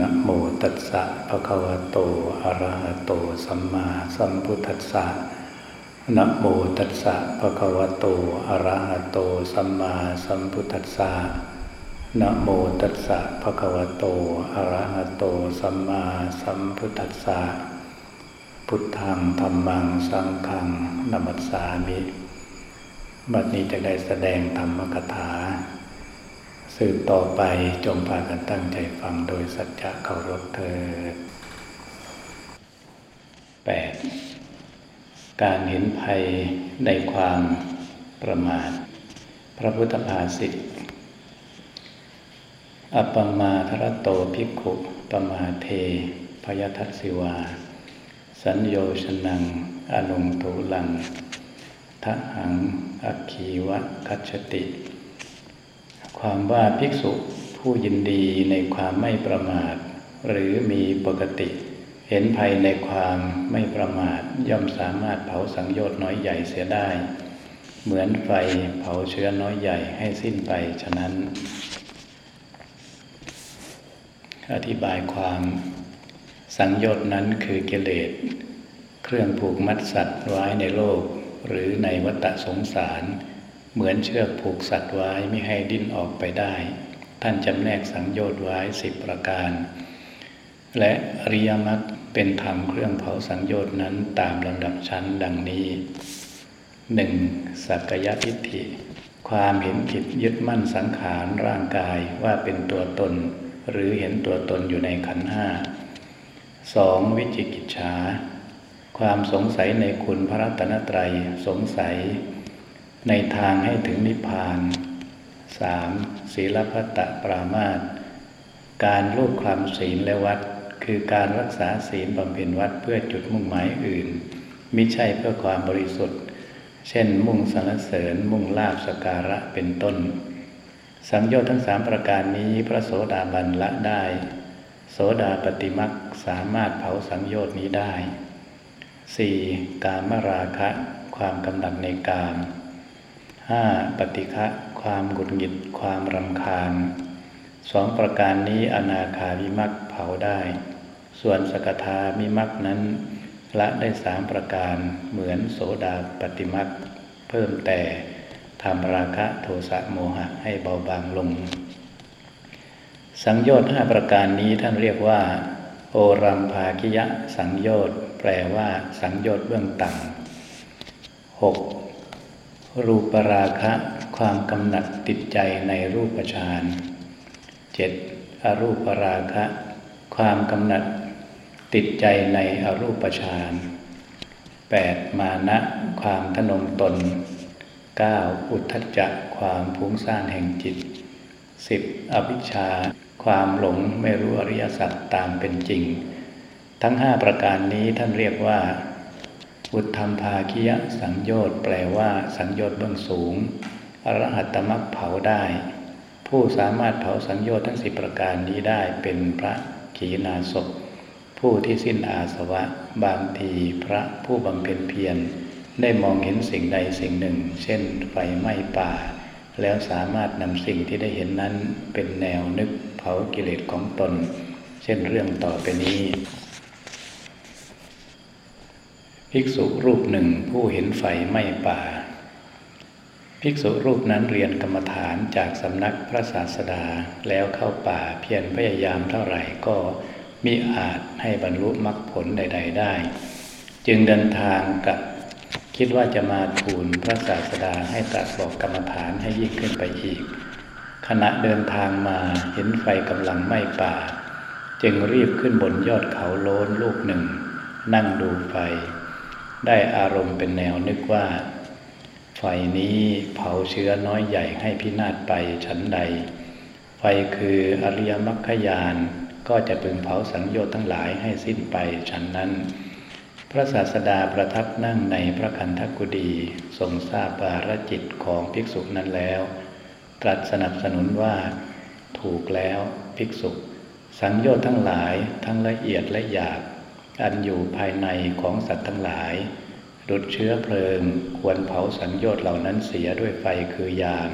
นะโมตัสสะภะคะวะโตอะระหะโตสัมมาสัมพุทธัสสะนะโมตัสสะภะคะวะโตอะระหะโตสัมมาสัมพุทธัสสะนะโมตัสสะภะคะวะโตอะระหะโตสัมมาสัมพุทธัสสะพุทธังธรรมังสังฆังนัมัสสามิ บัดนี้จะได้แสดงธรรมกถา สืบต่อไปจงพากันตั้งใจฟังโดยสัจจะเคารพเถิด 8. การเห็นภัยในความประมาท พระพุทธภาษิตอปมาทรโตภิกขุปมาเทพยทัศิวา สัญโยชนัง อนุงทุลังทะหังอักขีวะคัจติ ความว่าภิกษุผู้ยินดีในความไม่ประมาท หรือมีปกติ เห็นภัยในความไม่ประมาทย่อมสามารถเผาสังโยชน์น้อยใหญ่เสียได้ เหมือนไฟเผาเชื้อน้อยใหญ่ให้สิ้นไปฉะนั้น อธิบายความสังโยชน์นั้นคือกิเลส เครื่องผูกมัดสัตว์ไว้ในโลก หรือในวัฏสงสาร เหมือนเชือกผูกสัตว์ไว้ไม่ให้ดิ้นออกไปได้ ท่านจำแนกสังโยชน์ไว้สิบประการ และอริยมรรคเป็นธรรมเครื่องเผาสังโยชน์นั้นตามลำดับชั้นดังนี้หนึ่งสักยทิฏฐิ ความเห็นผิดยึดมั่นสังขารร่างกายว่าเป็นตัวตน หรือเห็นตัวตนอยู่ในขันห้าสองวิจิกิจฉาความสงสัยในคุณพระรัตนตรัยสงสัย ในทางให้ถึงนิพพาน 3. ศีลพัตตปรามาตการรูปความศีลและวัด คือการรักษาศีลบำเพ็ญวัดเพื่อจุดมุ่งหมายอื่น มิใช่เพื่อความบริสุทธิ์ เช่น มุ่งสรรเสริญ มุ่งลาบสการะเป็นต้น สังโยชน์ทั้งสามประการนี้พระโสดาบันละได้ โสดาปฏิมักสามารถเผาสังโยชน์นี้ได้ 4. การมราคะ ความกำหนัดในกาม ห้าปฏิฆะความหงุดหงิดความรำคาญสองประการนี้อนาคาวิมักเผาได้ ส่วนสกทามิมักนั้น ละได้สามประการเหมือนโสดาปฏิมักเพิ่มแต่ทำราคะโทสะโมหะให้เบาบางลง สังโยชน์ห้าประการนี้ท่านเรียกว่า โอรัมภาคิยะสังโยชน์แปลว่า สังโยชน์เบื้องต่ำหก รูปราคะความกำหนัดติดใจในรูปฌานเจ็ดอรูปราคะ ความกำหนัดติดใจในอรูปฌานแปดมานะความทนงตนเก้าอุทธจักความพุ่งสร้างแห่งจิตสิบอวิชชา ความหลงไม่รู้อริยสัจตามเป็นจริง ทั้งห้าประการนี้ท่านเรียกว่า อุทธรรมภาคิยะสังโยชน์แปลว่า สังโยชน์เบื้องสูง อรหัตมรรคเผาได้ ผู้สามารถเผาสังโยชน์ทั้งสิบประการนี้ได้เป็นพระขีณาสพผู้ที่สิ้นอาสวะ บางทีพระผู้บำเพ็ญเพียรได้มองเห็นสิ่งใดสิ่งหนึ่ง เช่นไฟไหม้ป่า แล้วสามารถนำสิ่งที่ได้เห็นนั้นเป็นแนวนึกเผากิเลสของตน เช่นเรื่องต่อไปนี้ ภิกษุรูปหนึ่งผู้เห็นไฟไหม้ป่า ภิกษุรูปนั้นเรียนกรรมฐานจากสำนักพระศาสดาแล้วเข้าป่าเพียรพยายามเท่าไหร่ก็มิอาจให้บรรลุมรรคผลใด ๆ ได้ จึงเดินทางกับคิดว่าจะมาทูลพระศาสดาให้ตรัสบอกกรรมฐานให้ยิ่งขึ้นไปอีก ขณะเดินทางมาเห็นไฟกำลังไหม้ป่า จึงรีบขึ้นบนยอดเขาโล้นลูกหนึ่ง นั่งดูไฟ ได้อารมณ์เป็นแนวนึกว่า ไฟนี้เผาเชื้อน้อยใหญ่ให้พินาศไปชั้นใด ไฟคืออริยมรรคยานก็จะพึงเผาสังโยชน์ทั้งหลายให้สิ้นไปชั้นนั้น พระศาสดาประทับนั่งในพระคันธกุฎีทรงทราบบารจิตของภิกษุนั้นแล้ว ตรัสสนับสนุนว่าถูกแล้วภิกษุ สังโยชน์ทั้งหลายทั้งละเอียดและหยาบ อันอยู่ภายในของสัตว์ทั้งหลายดุดเชื้อเพลิง ควรเผาสัญญชน์เหล่านั้นเสียด้วยไฟคือยาม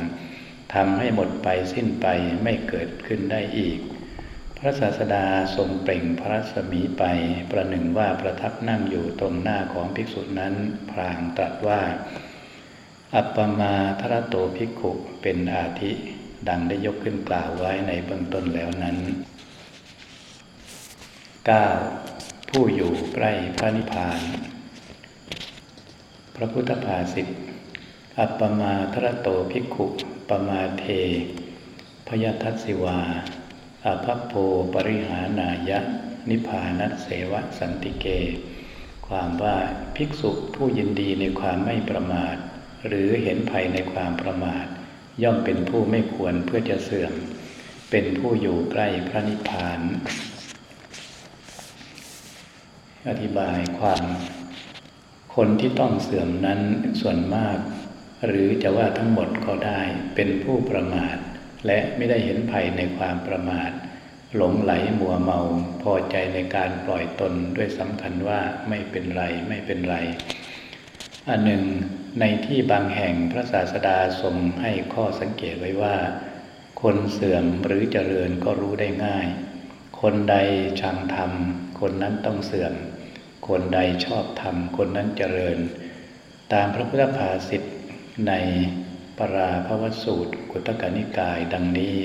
ทำให้หมดไปสิ้นไปไม่เกิดขึ้นได้อีก พระศาสดาทรงเปล่งพระสมีไป ประหนึ่งว่าประทับนั่งอยู่ตรงหน้าของภิกษุนั้น พรางตรัสว่า อัปปมาทระโตภิกขุเป็นอาทิ ดังได้ยกขึ้นกล่าวไว้ในเบื้องต้นแล้วนั้น 9. ผู้อยู่ใกล้พระนิพพาน พระพุทธภาษิตอัปปมาทรโตภิกขุปมาเท พยทัศิวาอภัพโพปริหานายะ นิพานัสเสวะสันติเก ความว่าภิกษุผู้ยินดีในความไม่ประมาท หรือเห็นภัยในความประมาท ย่อมเป็นผู้ไม่ควรเพื่อจะเสื่อม เป็นผู้อยู่ใกล้พระนิพพาน อธิบายความคนที่ต้องเสื่อมนั้นส่วนมาก หรือจะว่าทั้งหมดก็ได้เป็นผู้ประมาท และไม่ได้เห็นภัยในความประมาท หลงไหลมัวเมาพอใจในการปล่อยตนด้วยสำคัญว่าไม่เป็นไรไม่เป็นไร อันหนึ่ง ในที่บางแห่งพระศาสดาทรงให้ข้อสังเกตไว้ว่า คนเสื่อมหรือเจริญก็รู้ได้ง่าย คนใดชังธรรม คนนั้นต้องเสื่อม คนใดชอบธรรม คนนั้นเจริญ ตามพระพุทธภาษิตในปราภวสูตร กุตกนิกายดังนี้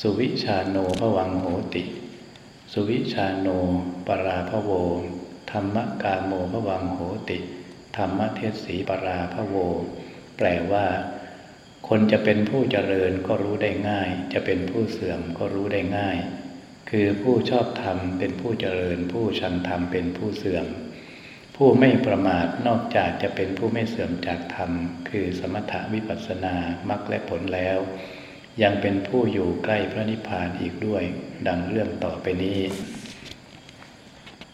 สุวิชาโนภวังโหติ สุวิชาโนปราภโว ธรรมกาโมภวังโหติ ธรรมเทศสีปราภโว แปลว่าคนจะเป็นผู้เจริญก็รู้ได้ง่าย จะเป็นผู้เสื่อมก็รู้ได้ง่าย คือผู้ชอบธรรมเป็นผู้เจริญ ผู้ชันธรรมเป็นผู้เสื่อม ผู้ไม่ประมาทนอกจากจะเป็นผู้ไม่เสื่อมจากธรรม คือสมถะวิปัสสนามรรคและผลแล้ว ยังเป็นผู้อยู่ใกล้พระนิพพานอีกด้วย ดังเรื่องต่อไปนี้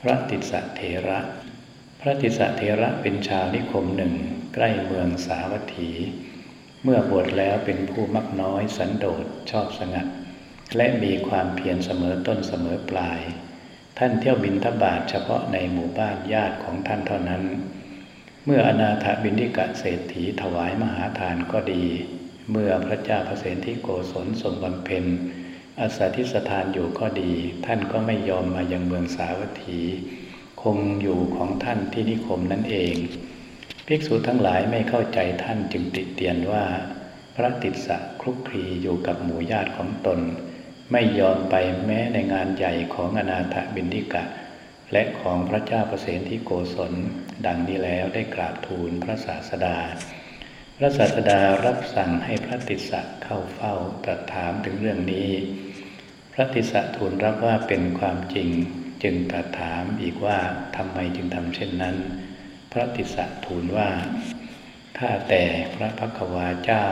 พระติสเถระ พระติสเถระเป็นชาวนิคมหนึ่ง ใกล้เมืองสาวัตถี เมื่อบวชแล้วเป็นผู้มักน้อยสันโดษชอบสงัด และมีความเพียรเสมอต้นเสมอปลาย ท่านเที่ยวบินทบาทเฉพาะในหมู่บ้านญาติของท่านเท่านั้น เมื่ออนาถบินทิกะเศรษฐีถวายมหาทานก็ดี เมื่อพระเจ้าพระเสนที่โกศลทรงบำเพ็ญอาสาทิสถานอยู่ก็ดี ท่านก็ไม่ยอมมายังเมืองสาวัตถี คงอยู่ของท่านที่นิคมนั่นเอง ภิกษุทั้งหลายไม่เข้าใจท่านจึงติเตียนว่า พระติสสะคลุกคลีอยู่กับหมู่ญาติของตน ไม่ยอมไปแม้ในงานใหญ่ของอนาถบินทิกะ และของพระเจ้าประเสนที่โกศล ดังนี้แล้วได้กราบทูลพระศาสดา พระศาสดารับสั่งให้พระติสสะเข้าเฝ้าตรัสถามถึงเรื่องนี้ พระติสสะทูลรับว่าเป็นความจริง จึงตรัสถามอีกว่าทำไมจึงทำเช่นนั้น พระติสสะทูลว่าข้าแต่พระพักวาเจ้า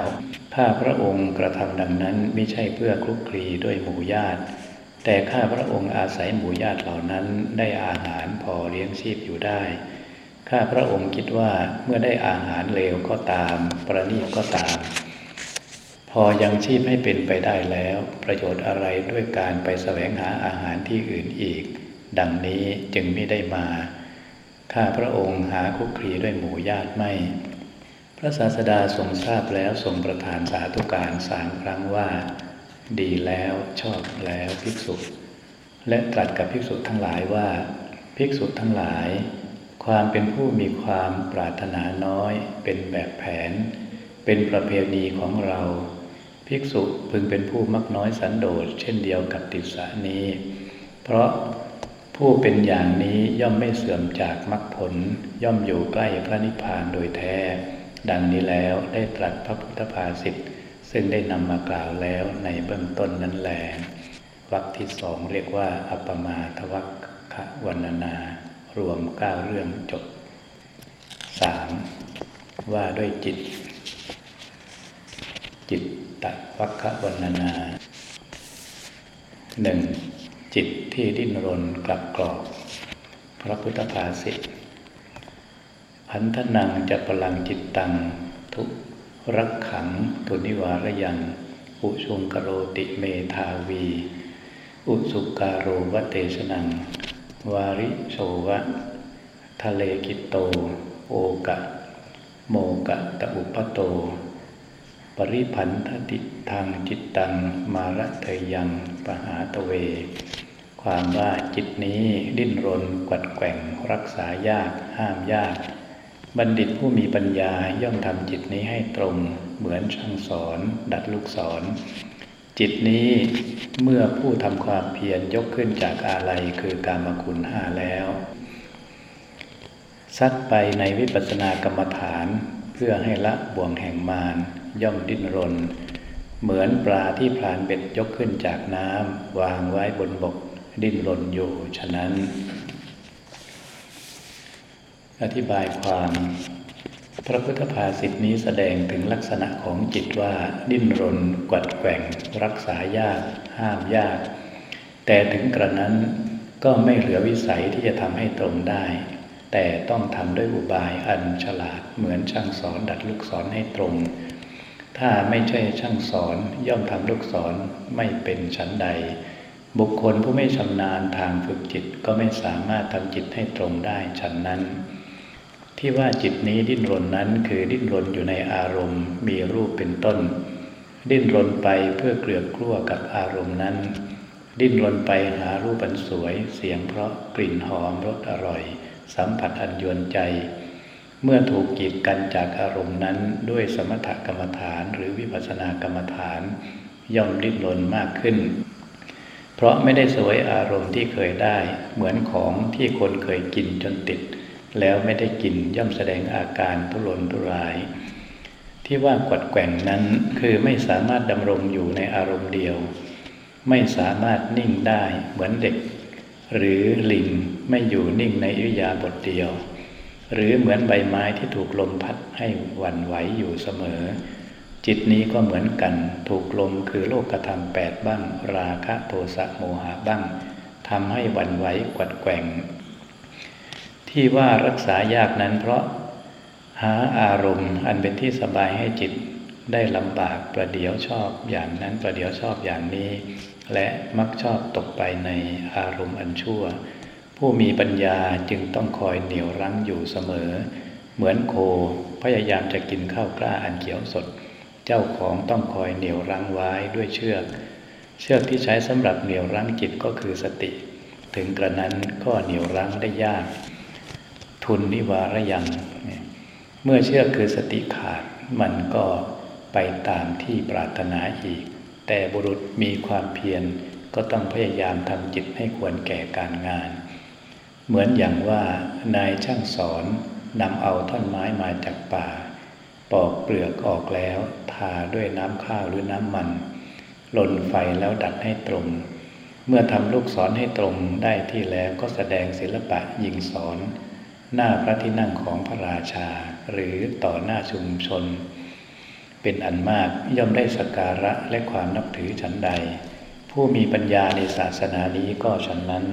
ถ้าพระองค์กระทำดังนั้นไม่ใช่เพื่อคลุกคลีด้วยหมู่ญาติ แต่ข้าพระองค์อาศัยหมู่ญาติเหล่านั้นได้อาหารพอเลี้ยงชีพอยู่ได้ ข้าพระองค์คิดว่าเมื่อได้อาหารเลวก็ตาม ประนีตก็ตาม พอยังชีพให้เป็นไปได้แล้ว ประโยชน์อะไรด้วยการไปแสวงหาอาหารที่อื่นอีก ดังนี้จึงไม่ได้มา ข้าพระองค์หาคุกคลีด้วยหมู่ญาติไม่ ระศาสดาทรงทราบแล้วทรงประทานสาธุการสามครั้งว่า ดีแล้วชอบแล้วภิกษุ และตรัสกับภิกษุทั้งหลายว่า ภิกษุทั้งหลาย ความเป็นผู้มีความปรารถนาน้อย เป็นแบบแผน เป็นประเพณีของเรา ภิกษุพึงเป็นผู้มักน้อยสันโดษเช่นเดียวกับติสานี้ เพราะผู้เป็นอย่างนี้ย่อมไม่เสื่อมจากมรรคผลย่อมอยู่ใกล้พระนิพพานโดยแท้ ดังนี้แล้วได้ตรัสพระพุทธภาษิตซึ่งได้นำมากล่าวแล้วในเบื้องต้นนั้นแลวรรคที่สองเรียกว่า อัปมาทวัคคะวันนา รวมเก้าเรื่องจบสามว่าด้วยจิต จิตตวัคคะวันนาหนึ่งจิตที่ดิ้นรนกลับกรอก พระพุทธภาษิต พันธนังจะพลังจิตตัง ทุรักขังตุนิวารยัง อุชุงกโรติเมธาวี อุสุการโรวเตชนัง วาริโชวะ ทะเลกิตโต โอกะ โมกะตะอุปโต ปริพันธติทางจิตตัง มาระเทยังปหาตเว ความว่าจิตนี้ดิ้นรนกัดแกว่งรักษายากห้ามยาก บัณฑิตผู้มีปัญญาย่อมทำจิตนี้ให้ตรงเหมือนช่างสอน ดัดลูกศร จิตนี้เมื่อผู้ทำความเพียรยกขึ้นจากอะไรคือการมคุณห้าแล้วซัดไปในวิปัสสนากรรมฐาน เพื่อให้ละบ่วงแห่งมารย่อมดิ้นรน เหมือนปลาที่พลานเบ็ดยกขึ้นจากน้ำวางไว้บนบกดิ้นรนอยู่ฉะนั้น อธิบายความ พระพุทธภาษิตนี้แสดงถึงลักษณะของจิตว่าดิ้นรน กวัดแกว่ง รักษายาก ห้ามยาก แต่ถึงกระนั้นก็ไม่เหลือวิสัยที่จะทำให้ตรงได้ แต่ต้องทำด้วยอุบายอันฉลาดเหมือนช่างสอนดัดลูกศรให้ตรง ถ้าไม่ใช่ช่างสอนย่อมทำลูกศรไม่เป็นชั้นใด บุคคลผู้ไม่ชำนาญทางฝึกจิตก็ไม่สามารถทำจิตให้ตรงได้ฉันนั้น ที่ว่าจิตนี้ดิ้นรนนั้นคือดิ้นรนอยู่ในอารมณ์ มีรูปเป็นต้น ดิ้นรนไปเพื่อเกลือกกลั้วกับอารมณ์นั้น ดิ้นรนไปหารูปอันสวย เสียงเพราะกลิ่นหอมรสอร่อย สัมผัสอันยวนใจ เมื่อถูกกีดกันจากอารมณ์นั้นด้วยสมถกรรมฐานหรือวิปัสสนากรรมฐาน ย่อมดิ้นรนมากขึ้นเพราะไม่ได้สวยอารมณ์ที่เคยได้ เหมือนของที่คนเคยกินจนติด แล้วไม่ได้กินย่อมแสดงอาการทุรนทุราย ที่ว่ากวัดแกว่งนั้นคือไม่สามารถดำรงอยู่ในอารมณ์เดียว ไม่สามารถนิ่งได้เหมือนเด็ก หรือลิงไม่อยู่นิ่งในอิริยาบถเดียว หรือเหมือนใบไม้ที่ถูกลมพัดให้วันไหวอยู่เสมอ จิตนี้ก็เหมือนกันถูกลมคือโลกธรรมแปดบ้าง ราคะโทสะโมหะบ้างทำให้วันไหวกวัดแกว่ง ที่ว่ารักษายากนั้น เพราะหาอารมณ์อันเป็นที่สบายให้จิตได้ลำบากประเดี๋ยวชอบอย่างนั้นประเดี๋ยวชอบอย่างนี้ และมักชอบตกไปในอารมณ์อันชั่ว ผู้มีปัญญาจึงต้องคอยเหนี่ยวรั้งอยู่เสมอ เหมือนโคพยายามจะกินข้าวกล้าอันเขียวสด เจ้าของต้องคอยเหนี่ยวรั้งไว้ด้วยเชือก เชือกที่ใช้สำหรับเหนี่ยวรั้งจิตก็คือสติ ถึงกระนั้นก็เหนี่ยวรั้งได้ยาก ทุนนิวารยัง เมื่อเชื่อคือสติขาดมันก็ไปตามที่ปรารถนาอีก แต่บุรุษมีความเพียรก็ต้องพยายามทำจิตให้ควรแก่การงาน เหมือนอย่างว่านายช่างสอนนำเอาท่อนไม้มาจากป่า ปอกเปลือกออกแล้ว ทาด้วยน้ำข้าวหรือน้ำมันหล่นไฟแล้วดัดให้ตรง เมื่อทำลูกศรให้ตรงได้ที่แล้วก็แสดงศิลปะยิงสอน หน้าพระที่นั่งของพระราชา หรือต่อหน้าชุมชน เป็นอันมากย่อมได้สการะและความนับถือฉันใด ผู้มีปัญญาในศาสนานี้ก็ฉันนั้น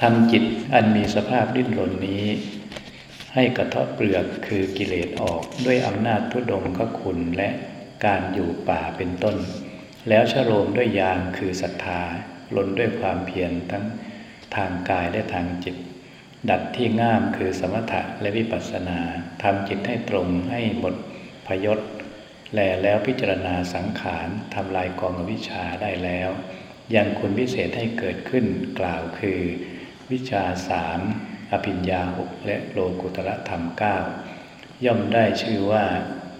ทำจิตอันมีสภาพดิ้นรนนี้ ให้กระเทบเปลือกคือกิเลสออกด้วยอำนาจทุดงก็คุณและการอยู่ป่าเป็นต้น แล้วชโลมด้วยยางคือศรัทธาลนด้วยความเพียรทั้งทางกายและทางจิต ดัดที่ง่ามคือสมถะและวิปัสสนาทำจิตให้ตรงให้หมดพยศแลแล้วพิจารณาสังขารทำลายกองวิชาได้แล้ว ยังคุณพิเศษให้เกิดขึ้นกล่าวคือ วิชาสามอภิญญาหกและโลกุตระธรรมเก้าย่อมได้ชื่อว่า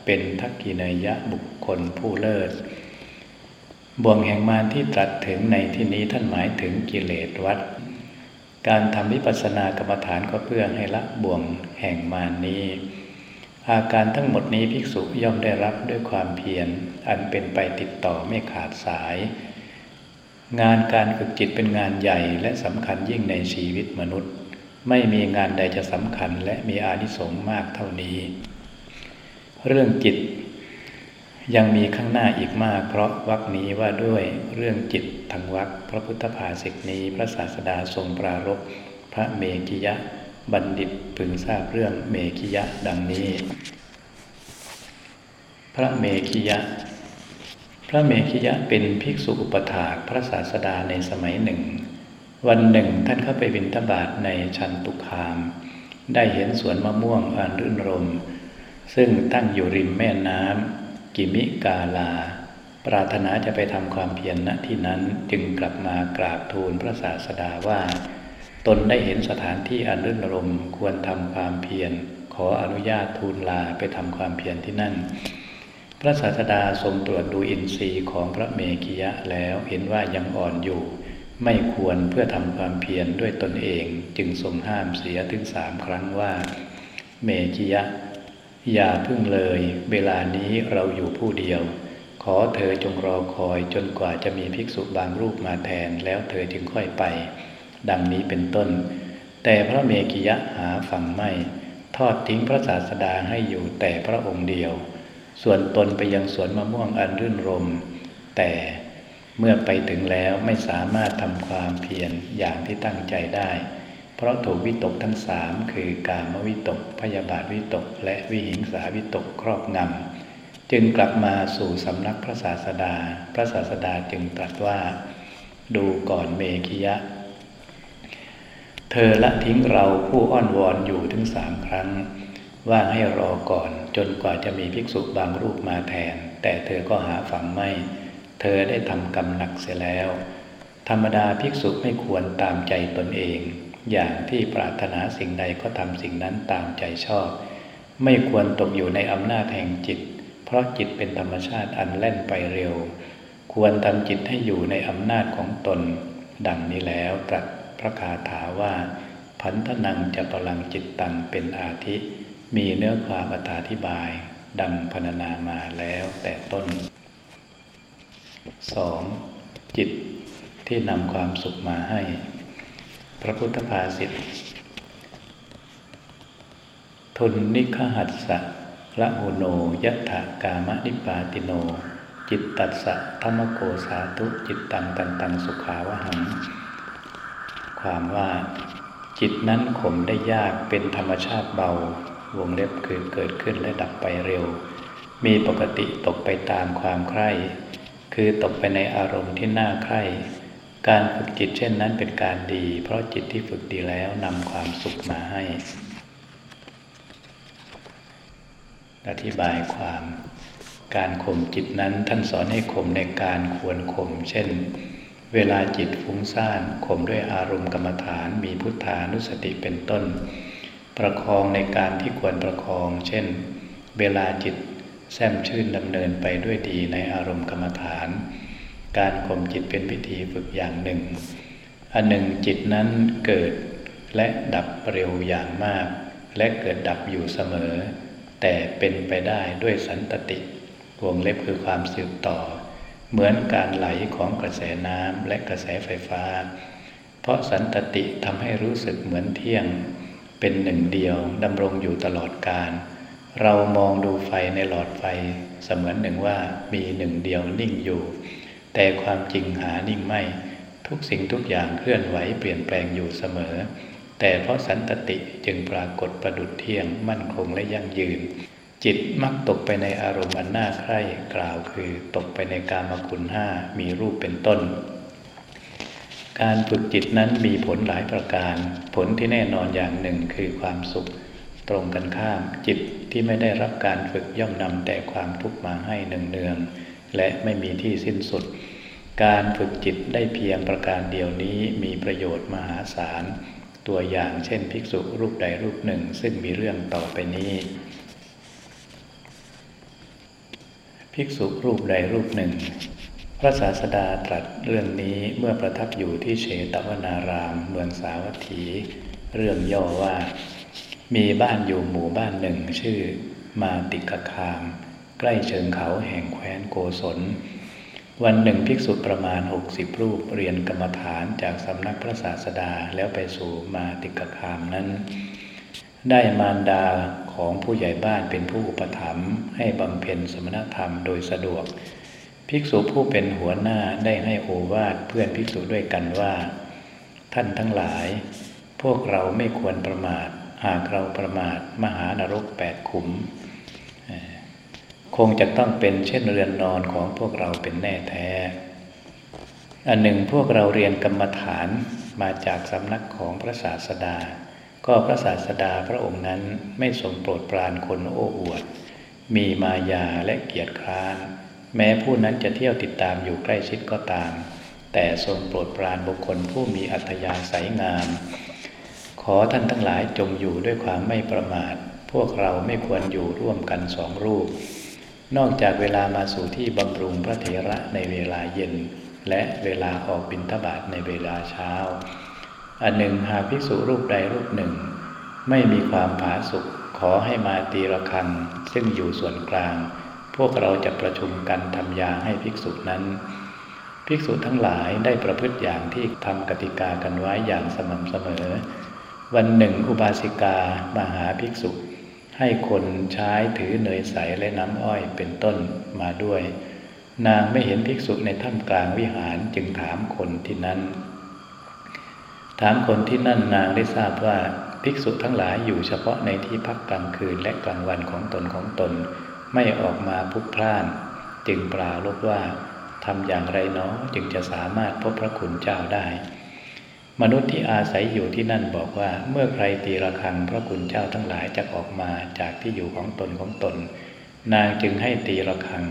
เป็นทักกินายะบุคคลผู้เลิศบ่วงแห่งมารที่ตรัสถึงในที่นี้ท่านหมายถึงกิเลสวัด การทำวิปัสสนากรรมฐานก็เพื่อให้ละบ่วงแห่งมารนี้ อาการทั้งหมดนี้ภิกษุย่อมได้รับด้วยความเพียรอันเป็นไปติดต่อไม่ขาดสาย งานการฝึกจิตเป็นงานใหญ่และสำคัญยิ่งในชีวิตมนุษย์ ไม่มีงานใดจะสำคัญและมีอานิสงส์มากเท่านี้ เรื่องจิต ยังมีข้างหน้าอีกมาก เพราะวักนี้ว่าด้วยเรื่องจิตทางวักพระพุทธภาสิกนี้พระศาสดาทรงปรารบพระเมกิยะ บัณฑิตพึงทราบเรื่องเมขิยะดังนี้ พระเมขิยะ พระเมขิยะเป็นภิกษุอุปถากพระศาสดาในสมัยหนึ่ง วันหนึ่งท่านเข้าไปบิณฑบาตในชันตุคาม ได้เห็นสวนมะม่วงอันรื่นรม ซึ่งตั้งอยู่ริมแม่น้ำ กิมิกาลา ปรารถนาจะไปทำความเพียรณที่นั้นจึงกลับมากราบทูลพระศาสดาว่า ตนได้เห็นสถานที่อันรื่นรมควรทำความเพียรขออนุญาตทูลลาไปทำความเพียรที่นั่น พระศาสดาทรงตรวจดูอินทรีย์ของพระเมขิยะแล้วเห็นว่ายังอ่อนอยู่ ไม่ควรเพื่อทำความเพียรด้วยตนเองจึงทรงห้ามเสียถึงสามครั้งว่า เมขิยะ อย่าพึ่งเลย เวลานี้เราอยู่ผู้เดียว ขอเธอจงรอคอยจนกว่าจะมีภิกษุบางรูปมาแทนแล้วเธอจึงค่อยไป ดังนี้เป็นต้น แต่พระเมกิยะหาฟังไม่ ทอดทิ้งพระศาสดาให้อยู่แต่พระองค์เดียว ส่วนตนไปยังสวนมะม่วงอันรื่นรม แต่เมื่อไปถึงแล้วไม่สามารถทำความเพียรอย่างที่ตั้งใจได้ เพราะถูกวิตกทั้งสามคือกามวิตก พยาบาทวิตก และวิหิงสาวิตกครอบงำจึงกลับมาสู่สำนักพระศาสดา พระศาสดาจึงตรัสว่า ดูก่อนเมขิยะ เธอละทิ้งเราผู้อ้อนวอนอยู่ถึงสามครั้ง ว่าให้รอก่อนจนกว่าจะมีภิกษุบางรูปมาแทน แต่เธอก็หาฝังไม่ เธอได้ทำกรรมหนักเสียแล้ว ธรรมดาภิกษุไม่ควรตามใจตนเอง อย่างที่ปรารถนาสิ่งใดก็ทำสิ่งนั้นตามใจชอบ ไม่ควรตกอยู่ในอำนาจแห่งจิต เพราะจิตเป็นธรรมชาติอันแล่นไปเร็ว ควรทำจิตให้อยู่ในอำนาจของตน ดังนี้แล้วตรัสพระคาถาว่า พันธนังจะพลังจิตตังเป็นอาทิ มีเนื้อความอธิบาย ดังพรรณนามาแล้วแต่ต้น 2. จิตที่นำความสุขมาให้ พระพุทธภาษิตทุนนิคหัสสะละโหโนยัตถากามนิปาติโน จิตตัสสะธรรมโกสาธุจิตตังตันตังสุขาวหัง ความว่า จิตนั้นข่มได้ยากเป็นธรรมชาติเบา วงเล็บคือเกิดขึ้นและดับไปเร็ว มีปกติตกไปตามความใคร่ คือตกไปในอารมณ์ที่น่าใคร่ การฝึกจิตเช่นนั้นเป็นการดี เพราะจิตที่ฝึกดีแล้วนำความสุขมาให้ อธิบายความการข่มจิตนั้นท่านสอนให้ข่มในการควรข่มเช่น เวลาจิตฟุ้งซ่านข่มด้วยอารมณ์กรรมฐานมีพุทธานุสติเป็นต้น ประคองในการที่ควรประคอง เช่น เวลาจิตแซมชื่นดำเนินไปด้วยดีในอารมณ์กรรมฐาน การข่มจิตเป็นพิธีฝึกอย่างหนึ่ง อันหนึ่งจิตนั้นเกิดและดับเร็วอย่างมาก และเกิดดับอยู่เสมอ แต่เป็นไปได้ด้วยสันตติวงเล็บคือความสืบต่อ เหมือนการไหลของกระแสน้ำและกระแสไฟฟ้า เพราะสันตติทำให้รู้สึกเหมือนเที่ยง เป็นหนึ่งเดียวดำรงอยู่ตลอดกาลเรามองดูไฟในหลอดไฟเสมือนหนึ่งว่ามีหนึ่งเดียวนิ่งอยู่ แต่ความจริงหานิ่งไม่ ทุกสิ่งทุกอย่างเคลื่อนไหวเปลี่ยนแปลงอยู่เสมอ แต่เพราะสันตติจึงปรากฏประดุดเที่ยงมั่นคงและยั่งยืน จิตมักตกไปในอารมณ์อันน่าใคร่กล่าวคือตกไปในกามคุณห้ามีรูปเป็นต้น การฝึกจิตนั้นมีผลหลายประการ ผลที่แน่นอนอย่างหนึ่งคือความสุข ตรงกันข้ามจิตที่ไม่ได้รับการฝึกย่อมนำแต่ความทุกข์มาให้เนืองๆ และไม่มีที่สิ้นสุด การฝึกจิตได้เพียงประการเดียวนี้มีประโยชน์มหาศาล ตัวอย่างเช่นภิกษุรูปใดรูปหนึ่งซึ่งมีเรื่องต่อไปนี้ ภิกษุรูปใดรูปหนึ่ง พระศาสดาตรัสเรื่องนี้เมื่อประทับอยู่ที่เชตวนารามเมืองสาวัตถี เรื่องย่อว่ามีบ้านอยู่หมู่บ้านหนึ่งชื่อมาติกคาม ใกล้เชิงเขาแห่งแคว้นโกศล วันหนึ่งภิกษุประมาณหกสิบรูปเรียนกรรมฐานจากสำนักพระศาสดาแล้วไปสู่มาติกคามนั้น ได้มารดาของผู้ใหญ่บ้านเป็นผู้อุปถัมภ์ให้บำเพ็ญสมณธรรมโดยสะดวก ภิกษุผู้เป็นหัวหน้าได้ให้โอวาทเพื่อนภิกษุด้วยกันว่า ท่านทั้งหลาย พวกเราไม่ควรประมาทหากเราประมาทมหานรกแปดขุม คงจะต้องเป็นเช่นเรือนนอนของพวกเราเป็นแน่แท้ อันหนึ่งพวกเราเรียนกรรมฐานมาจากสำนักของพระศาสดา ก็พระศาสดาพระองค์นั้นไม่ทรงโปรดปรานคนโอ้อวด มีมายาและเกียรติคร้าน แม้ผู้นั้นจะเที่ยวติดตามอยู่ใกล้ชิดก็ตาม แต่ทรงโปรดปรานบุคคลผู้มีอัธยาศัยงาม ขอท่านทั้งหลายจงอยู่ด้วยความไม่ประมาท พวกเราไม่ควรอยู่ร่วมกันสองรูป นอกจากเวลามาสู่ที่บำรุงพระเถระในเวลาเย็น และเวลาออกบิณฑบาตในเวลาเช้า อันหนึ่งหากภิกษุรูปใดรูปหนึ่ง ไม่มีความผาสุกขอให้มาตีระฆัง ซึ่งอยู่ส่วนกลาง พวกเราจะประชุมกันทำยาให้ภิกษุนั้น ภิกษุทั้งหลายได้ประพฤติอย่างที่ทำกติกากันไว้อย่างสม่ำเสมอ วันหนึ่งอุบาสิกามาหาภิกษุ ให้คนใช้ถือเนยใสและน้ำอ้อยเป็นต้นมาด้วย นางไม่เห็นภิกษุในถ้ำกลางวิหารจึงถามคนที่นั้น ถามคนที่นั่นนางได้ทราบว่าภิกษุทั้งหลายอยู่เฉพาะในที่พักกลางคืนและกลางวันของตนของตน ไม่ออกมาพุกพล่าน จึงปราลบว่าทำอย่างไรเนาะจึงจะสามารถพบพระคุณเจ้าได้ มนุษย์ที่อาศัยอยู่ที่นั่นบอกว่า เมื่อใครตีระฆังพระคุณเจ้าทั้งหลายจะออกมาจากที่อยู่ของตนของตน นางจึงให้ตีระฆัง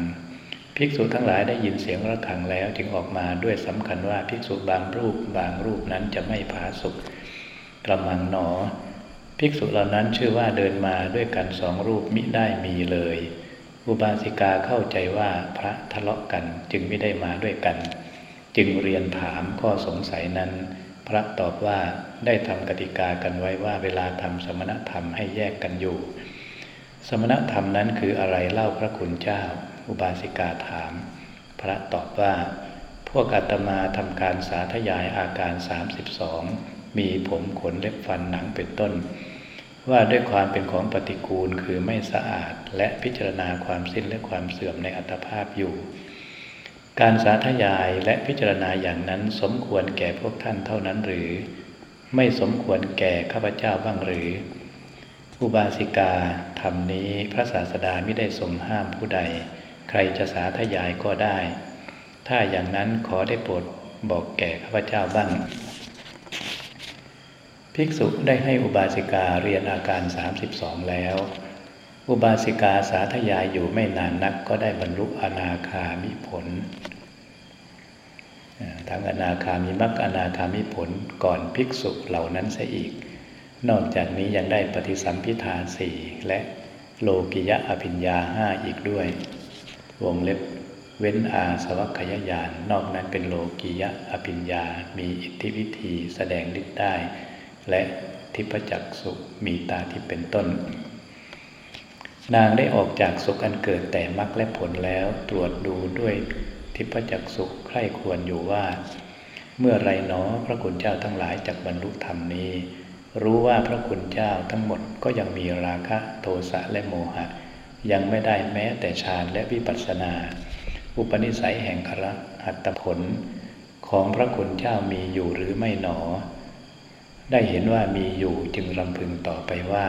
ภิกษุทั้งหลายได้ยินเสียงระฆังแล้วจึงออกมาด้วยสำคัญว่าภิกษุบางรูปบางรูปนั้นจะไม่ผาสุกกระมังหนอ ภิกษุเหล่านั้นชื่อว่าเดินมาด้วยกันสองรูปมิได้มีเลย อุบาสิกาเข้าใจว่าพระทะเลาะกันจึงไม่ได้มาด้วยกัน จึงเรียนถามข้อสงสัยนั้น พระตอบว่าได้ทำกติกากันไว้ว่าเวลาทำสมณธรรมให้แยกกันอยู่ สมณธรรมนั้นคืออะไรเล่าพระคุณเจ้า อุบาสิกาถาม พระตอบว่า พวกอาตมาทำการสาธยายอาการ 32 มีผมขนเล็บฟันหนังเป็นต้น ว่าด้วยความเป็นของปฏิกูลคือไม่สะอาด และพิจารณาความสิ้นและความเสื่อมในอัตภาพอยู่ การสาธยายและพิจารณาอย่างนั้นสมควรแก่พวกท่านเท่านั้นหรือ ไม่สมควรแก่ข้าพเจ้าบ้างหรือ อุบาสิกาธรรมนี้พระศาสดาไม่ได้ทรงห้ามผู้ใด ใครจะสาธยายก็ได้ ถ้าอย่างนั้นขอได้โปรดบอกแก่ข้าพเจ้าบ้าง ภิกษุได้ให้อุบาสิกาเรียนอาการ 32 แล้ว อุบาสิกาสาธยายอยู่ไม่นานนักก็ได้บรรลุอนาคามิผลทั้งอนาคามิมักอนาคามิผลก่อนภิกษุเหล่านั้นเสียอีก นอกจากนี้ยังได้ปฏิสัมพิทาสี่และโลกิยะอภิญญาห้าอีกด้วย วงเล็บเว้นอาสวัคยญาณนอกนั้นเป็นโลกิยะอภิญญา มีอิทธิวิธีแสดงฤทธิ์ได้ และทิพจักสุมีตาที่เป็นต้น นางได้ออกจากสุขอันเกิดแต่มรรคและผลแล้วตรวจดูด้วยทิพจักสุใคร่ควรอยู่ว่า เมื่อไรหนอพระคุณเจ้าทั้งหลายจากบรรลุธรรมนี้ รู้ว่าพระคุณเจ้าทั้งหมดก็ยังมีราคะโทสะและโมหะ ยังไม่ได้แม้แต่ฌานและวิปัสสนา อุปนิสัยแห่งคระหัตผล ของพระคุณเจ้ามีอยู่หรือไม่หนอ ได้เห็นว่ามีอยู่จึงรำพึงต่อไปว่า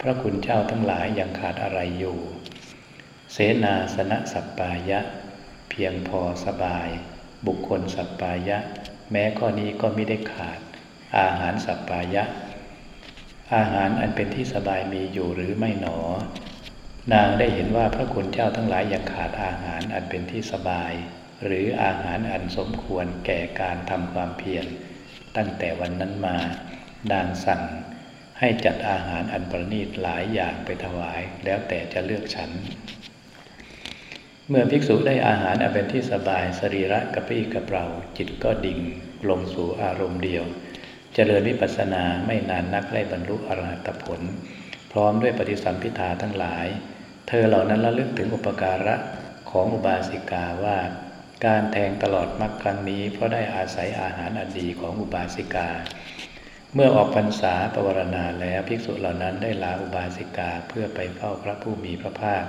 พระคุณเจ้าทั้งหลายยังขาดอะไรอยู่ เสนาสนะสัปปายะ เพียงพอสบาย บุคคลสัปปายะ แม้ข้อนี้ก็ไม่ได้ขาด อาหารสัปปายะ อาหารอันเป็นที่สบายมีอยู่หรือไม่หนอ นางได้เห็นว่าพระคุณเจ้าทั้งหลายยังขาดอาหารอันเป็นที่สบาย หรืออาหารอันสมควรแก่การทำความเพียรตั้งแต่วันนั้นมานางสั่ง ให้จัดอาหารอันประณีตหลายอย่างไปถวาย แล้วแต่จะเลือกฉัน เมื่อภิกษุได้อาหารอันเป็นที่สบายสรีระกระปี้กระเปร่าจิตก็ดิ่งลงสู่อารมณ์เดียวเจริญวิปัสสนาไม่นานนักได้บรรลุอรหัตผล พร้อมด้วยปฏิสัมพิทาทั้งหลาย เธอเหล่านั้นระลึกถึงอุปการะของอุบาสิกาว่า การแทงตลอดมรรคครั้งนี้เพราะได้อาศัยอาหารอันดีของอุบาสิกา เมื่อออกพรรษาปวารณาแล้วภิกษุเหล่านั้นได้ลาอุบาสิกาเพื่อไปเฝ้าพระผู้มีพระภาค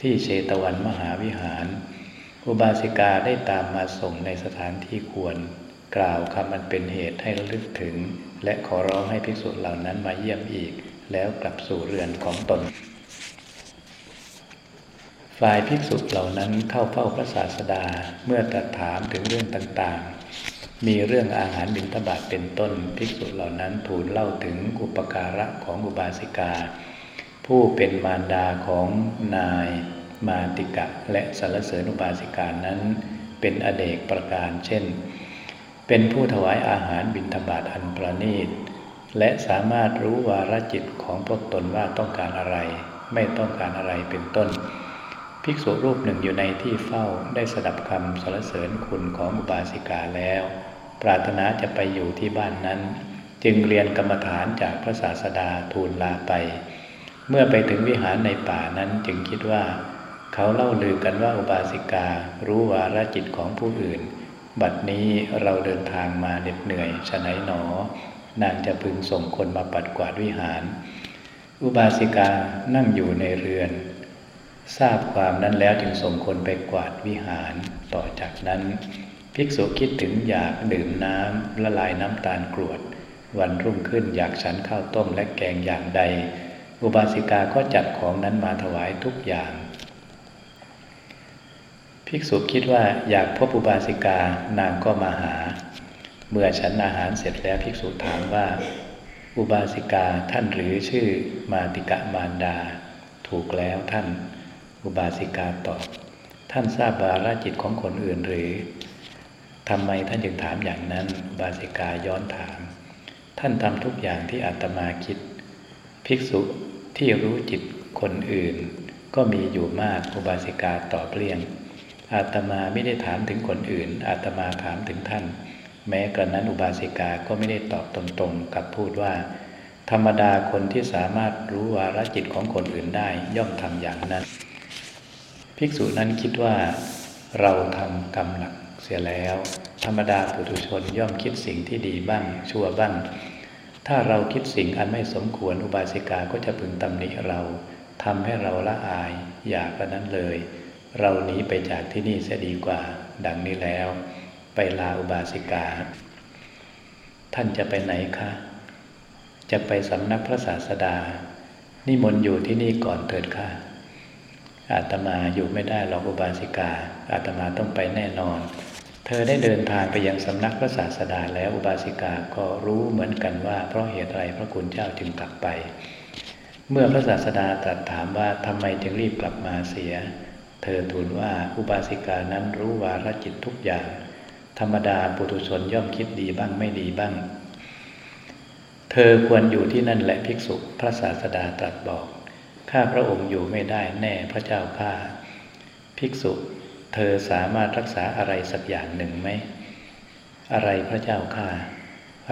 ที่เชตวันมหาวิหาร อุบาสิกาได้ตามมาส่งในสถานที่ควร กล่าวคำมันเป็นเหตุให้ระลึกถึง และขอร้องให้ภิกษุเหล่านั้นมาเยี่ยมอีก แล้วกลับสู่เรือนของตน ฝ่ายภิกษุเหล่านั้นเข้าเฝ้าพระศาสดาเมื่อตรัสถามถึงเรื่องต่างๆ มีเรื่องอาหารบิณฑบาตเป็นต้นภิกษุเหล่านั้นทูลเล่าถึงอุปการะของอุบาสิกา ผู้เป็นมารดาของนายมาติกะและสารเสริญอุบาสิกานั้น เป็นอเนกประการเช่น เป็นผู้ถวายอาหารบิณฑบาตอันประณีต และสามารถรู้วาระจิตของพวกตนว่าต้องการอะไร ไม่ต้องการอะไรเป็นต้น ภิกษุรูปหนึ่งอยู่ในที่เฝ้าได้สดับคำสรรเสริญคุณของอุบาสิกาแล้ว ปรารถนาจะไปอยู่ที่บ้านนั้น จึงเรียนกรรมฐานจากพระศาสดาทูลลาไป เมื่อไปถึงวิหารในป่านั้นจึงคิดว่า เขาเล่าลือกันว่าอุบาสิการู้วาระจิตของผู้อื่น บัดนี้เราเดินทางมาเหน็ดเหนื่อยฉะไหนหนอ นางจะพึงส่งคนมาปัดกวาดวิหาร อุบาสิกานั่งอยู่ในเรือน ทราบความนั้นแล้วจึงส่งคนไปกวาดวิหารต่อจากนั้น ภิกษุคิดถึงอยากดื่มน้ำละลายน้ำตาลกรวด วันรุ่งขึ้นอยากฉันข้าวต้มและแกงอย่างใด อุบาสิกาก็จัดของนั้นมาถวายทุกอย่าง ภิกษุคิดว่าอยากพบอุบาสิกานางก็มาหา เมื่อฉันอาหารเสร็จแล้วภิกษุถามว่า อุบาสิกาท่านหรือชื่อมาติกะมารดา ถูกแล้วท่าน อุบาสิกาตอบ ท่านทราบบาราจิตของคนอื่นหรือ ทำไมท่านจึงถามอย่างนั้น บาสิกาย้อนถาม ท่านทำทุกอย่างที่อาตมาคิด ภิกษุที่รู้จิตคนอื่น ก็มีอยู่มากอุบาสิกาตอบเรียง อาตมาไม่ได้ถามถึงคนอื่น อาตมาถามถึงท่าน แม้กระนั้นอุบาสิกาก็ไม่ได้ตอบตรงๆ กับพูดว่า ธรรมดาคนที่สามารถรู้วาระจิตของคนอื่นได้ย่อมทำอย่างนั้น ภิกษุนั้นคิดว่าเราทำกรรมหนัก เสียแล้ว ธรรมดาปุถุชนย่อมคิดสิ่งที่ดีบ้างชั่วบ้าง ถ้าเราคิดสิ่งอันไม่สมควรอุบาสิกาก็จะพึงตำหนิเราทำให้เราละอายอยากกระนั้นเลย เราหนีไปจากที่นี่เสียดีกว่า ดังนี้แล้ว ไปลาอุบาสิกา ท่านจะไปไหนคะ จะไปสำนักพระศาสดานี่มนอยู่ที่นี่ก่อนเถิดค่ะอาตมาอยู่ไม่ได้หรอกอุบาสิกา อาตมาต้องไปแน่นอน เธอได้เดินทางไปยังสำนักพระศาสดาแล้วอุบาสิกาก็รู้เหมือนกันว่า เพราะเหตุไรพระคุณเจ้าจึงกลับไป เมื่อพระศาสดาตรัสถามว่าทำไมจึงรีบกลับมาเสีย เธอทูลว่าอุบาสิกานั้นรู้วาระจิตทุกอย่าง ธรรมดาปุถุชนย่อมคิดดีบ้างไม่ดีบ้าง เธอควรอยู่ที่นั่นแหละภิกษุ พระศาสดาตรัสบอกข้าพระองค์อยู่ไม่ได้แน่พระเจ้าข้าภิกษุ เธอสามารถรักษาอะไรสักอย่างหนึ่งไหม อะไรพระเจ้าข้า